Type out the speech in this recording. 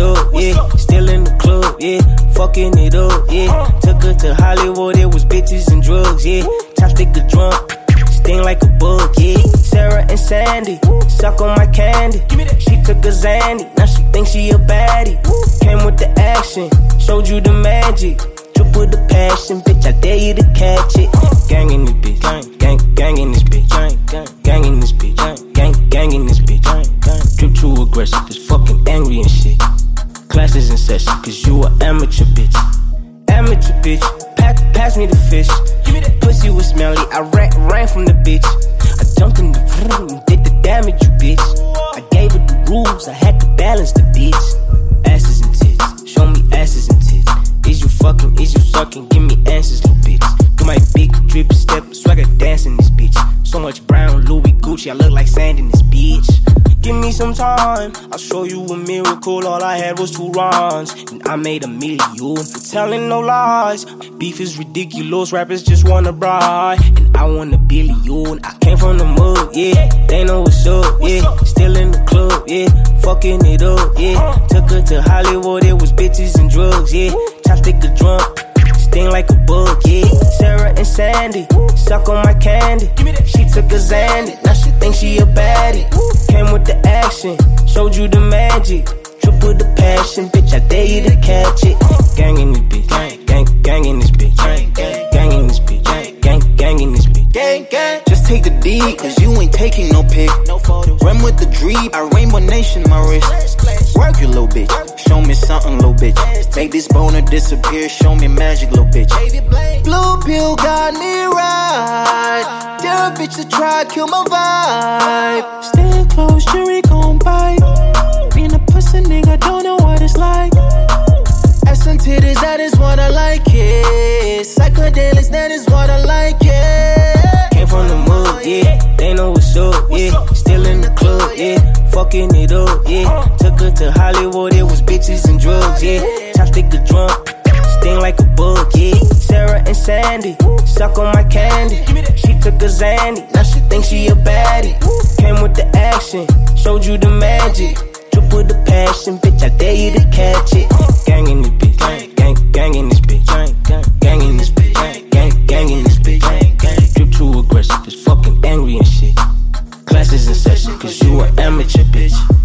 up, yeah. Still in the club, yeah. Fucking it up, yeah. Uh-huh. Took her to Hollywood, it was bitches and drugs, yeah. Chopstick the drunk, sting like a bug, yeah. Sarah and Sandy, suck on my candy. She took a Zandy, now she thinks she a baddie. Came with the action, showed you the magic. With the passion, bitch, I dare you to catch it. Uh-huh. Gang in this bitch, gang, gang, gang in this bitch, gang, gang, gang in this bitch, gang, gang, gang in this bitch, gang, gang. Drip too aggressive, fucking angry and shit. Classes in session, cause you a amateur bitch. Amateur bitch, pass, pass me the fish. Give me that pussy was smelly, I ran, ran from the bitch. I jumped in the room and did the damage, you bitch. I gave her the rules, I had to balance the bitch. Asses and tits, show me asses and tits. Is you fucking, is you sucking? Give me answers, little bitch. Do my big drip step, swagger dance in this bitch. So much brown Louis Gucci, I look like sand in this bitch. Give me some time, I'll show you a miracle. All I had was two runs, and I made a million. for Telling no lies, beef is ridiculous. Rappers just wanna bride, and I want a billion. I came from the mud, yeah. They know what's up, yeah. Still in the club, yeah. Fucking it up, yeah. Took her to Hollywood, it was bitches and drugs, yeah. Chopstick the drunk, sting like a bug, yeah. Sarah and Sandy, suck on my candy. She took a Zandy, now she thinks she a baddie. Action, showed you the magic. Triple the passion, bitch, I dare you to catch it. Gang in this bitch, gang, gang, gang in this bitch, gang, gang, gang in this bitch, gang, gang, gang in this bitch. Gang, gang. Just take the D, cause you ain't taking no pic. No photos. Run with the dream, I Rainbow Nation my wrist. Work you little bitch, show me something little bitch. Make this boner disappear, show me magic little bitch. Blue pill got me right. Dare a bitch to try kill my vibe. Stay close, jury is what I like it. Psychedelics, that is what I like it. Came from the mud, yeah. They know what's up, yeah. Still in the club, yeah. Fucking it up, yeah. Uh-huh. Took her to Hollywood, it was bitches and drugs, yeah. Chopstick the drunk, sting like a bug, yeah. Sarah and Sandy, suck on my candy. She took a Zanny, now she thinks she a baddie. Came with the action, showed you the magic. Triple the passion, bitch, I dare you to catch it. Uh-huh. classes in session, cause you an amateur bitch.